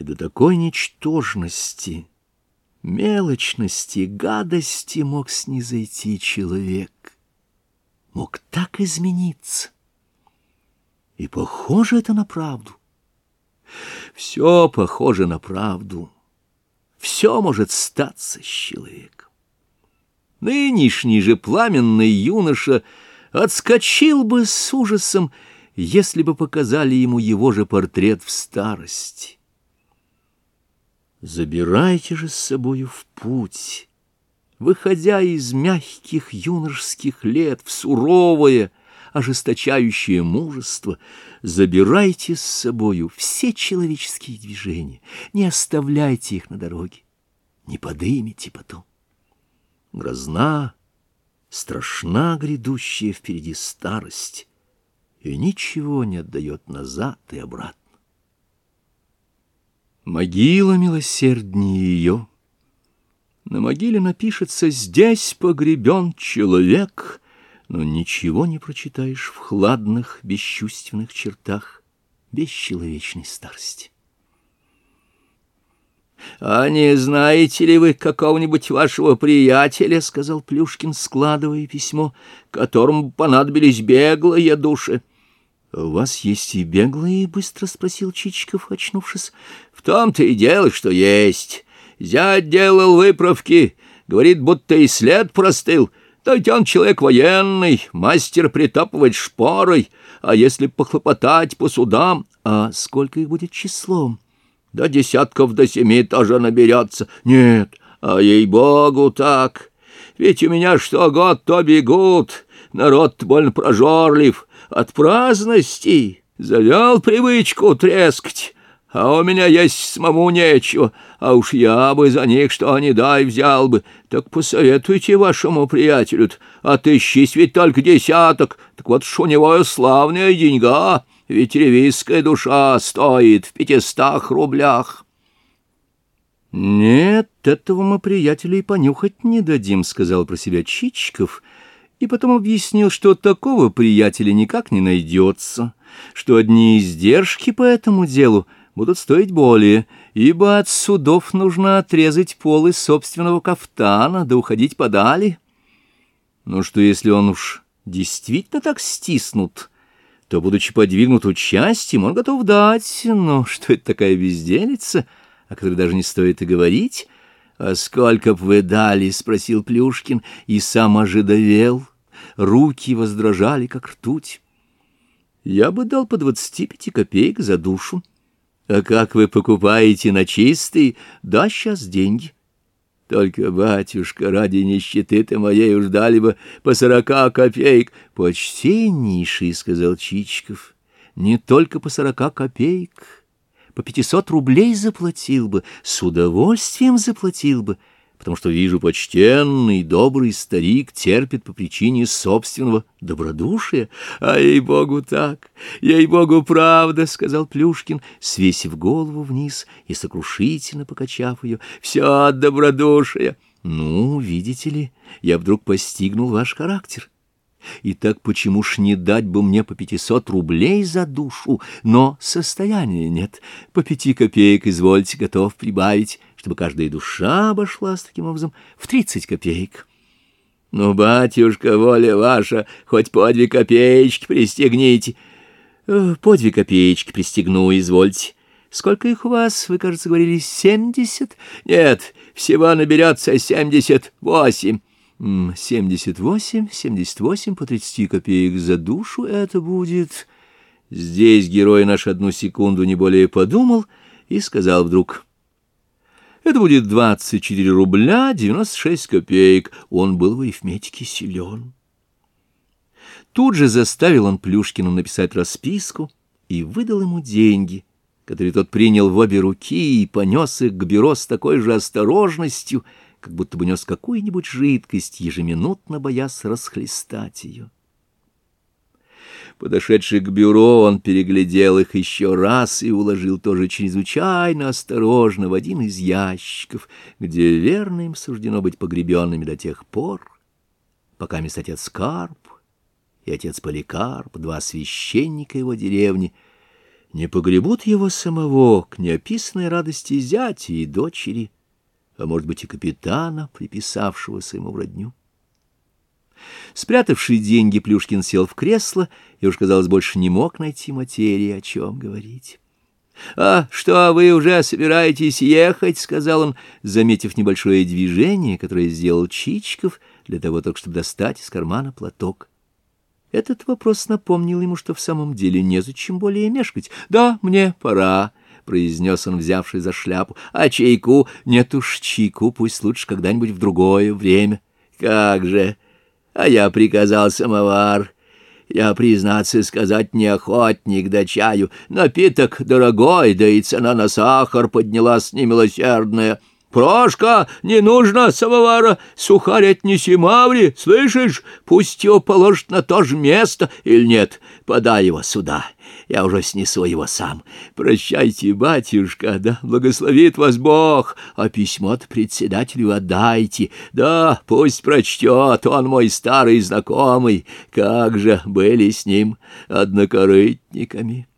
И до такой ничтожности, мелочности, гадости мог снизойти человек, мог так измениться. И похоже это на правду. Все похоже на правду. Все может статься с человеком. Нынешний же пламенный юноша отскочил бы с ужасом, если бы показали ему его же портрет в старости. Забирайте же с собою в путь, выходя из мягких юношеских лет в суровое, ожесточающее мужество, забирайте с собою все человеческие движения, не оставляйте их на дороге, не подымите потом. Грозна, страшна грядущая впереди старость, и ничего не отдает назад и обратно. Могила милосерднее ее. На могиле напишется «Здесь погребен человек», но ничего не прочитаешь в хладных, бесчувственных чертах бесчеловечной старости. — А не знаете ли вы какого-нибудь вашего приятеля, — сказал Плюшкин, складывая письмо, — которому понадобились беглые души? — У вас есть и беглые? — быстро спросил Чичиков, очнувшись. — В том-то и дело, что есть. Зять делал выправки, говорит, будто и след простыл. Да ведь он человек военный, мастер притапывать шпорой, а если похлопотать по судам... А сколько их будет числом? — да десятков до семи тоже наберется. Нет, а ей-богу так. Ведь у меня что год, то бегут. Народ больно прожорлив. От праздности завел привычку трескать. А у меня есть самому нечего, а уж я бы за них что ни дай взял бы. Так посоветуйте вашему приятелю, отыщись ведь только десяток, так вот ж у него славная деньга» ведь ревизская душа стоит в пятистах рублях. — Нет, этого мы, приятеля, и понюхать не дадим, — сказал про себя Чичиков, и потом объяснил, что такого приятеля никак не найдется, что одни издержки по этому делу будут стоить более, ибо от судов нужно отрезать полы собственного кафтана да уходить подали. Ну что, если он уж действительно так стиснут, то, будучи подвигнут участием, он готов дать. Но что это такая безделица, о которой даже не стоит и говорить? «А сколько б вы дали?» — спросил Плюшкин, и сам ожидовел. Руки воздрожали, как ртуть. «Я бы дал по двадцати пяти копеек за душу. А как вы покупаете на чистый? Да, сейчас деньги». Только, батюшка, ради нищеты-то моей уж дали бы по сорока копеек. — Почтеннейший, — сказал Чичиков, — не только по сорока копеек, по пятисот рублей заплатил бы, с удовольствием заплатил бы потому что вижу, почтенный, добрый старик терпит по причине собственного добродушия. А ей-богу так, ей-богу правда, — сказал Плюшкин, свесив голову вниз и сокрушительно покачав ее, — все от добродушия. Ну, видите ли, я вдруг постигнул ваш характер. И так почему ж не дать бы мне по пятисот рублей за душу, но состояния нет. По пяти копеек, извольте, готов прибавить чтобы каждая душа обошлась таким образом в тридцать копеек. Ну, батюшка, воля ваша, хоть по две копеечки пристегните. Э, по две копеечки пристегну, извольте. Сколько их у вас? Вы, кажется, говорили, семьдесят? Нет, всего наберется семьдесят восемь. Семьдесят восемь, семьдесят восемь по тридцати копеек за душу это будет... Здесь герой наш одну секунду не более подумал и сказал вдруг... Это будет 24 рубля 96 копеек. Он был в арифметике силен. Тут же заставил он Плюшкину написать расписку и выдал ему деньги, которые тот принял в обе руки и понес их к бюро с такой же осторожностью, как будто бы нес какую-нибудь жидкость, ежеминутно боясь расхлестать ее. Подошедший к бюро, он переглядел их еще раз и уложил тоже чрезвычайно осторожно в один из ящиков, где верно им суждено быть погребенными до тех пор, пока мисс отец Карп и отец Поликарп, два священника его деревни, не погребут его самого к неописанной радости зятя и дочери, а, может быть, и капитана, приписавшегося ему в родню. Спрятавший деньги, Плюшкин сел в кресло и уж, казалось, больше не мог найти материи, о чем говорить. — А что, вы уже собираетесь ехать? — сказал он, заметив небольшое движение, которое сделал Чичиков для того, только чтобы достать из кармана платок. Этот вопрос напомнил ему, что в самом деле незачем более мешкать. — Да, мне пора, — произнес он, взявший за шляпу. — А чайку? Нет уж, чайку пусть лучше когда-нибудь в другое время. — Как же! А я приказал самовар. Я, признаться сказать, не охотник до чаю. Напиток дорогой, да и цена на сахар поднялась немилосердная. Прошка, не нужно самовара, сухарь отнеси Маври, слышишь? Пусть его положат на то же место, или нет, подай его сюда, я уже снесу его сам. Прощайте, батюшка, да благословит вас Бог, а письмо-то председателю отдайте, да пусть прочтет, он мой старый знакомый, как же были с ним однокорытниками».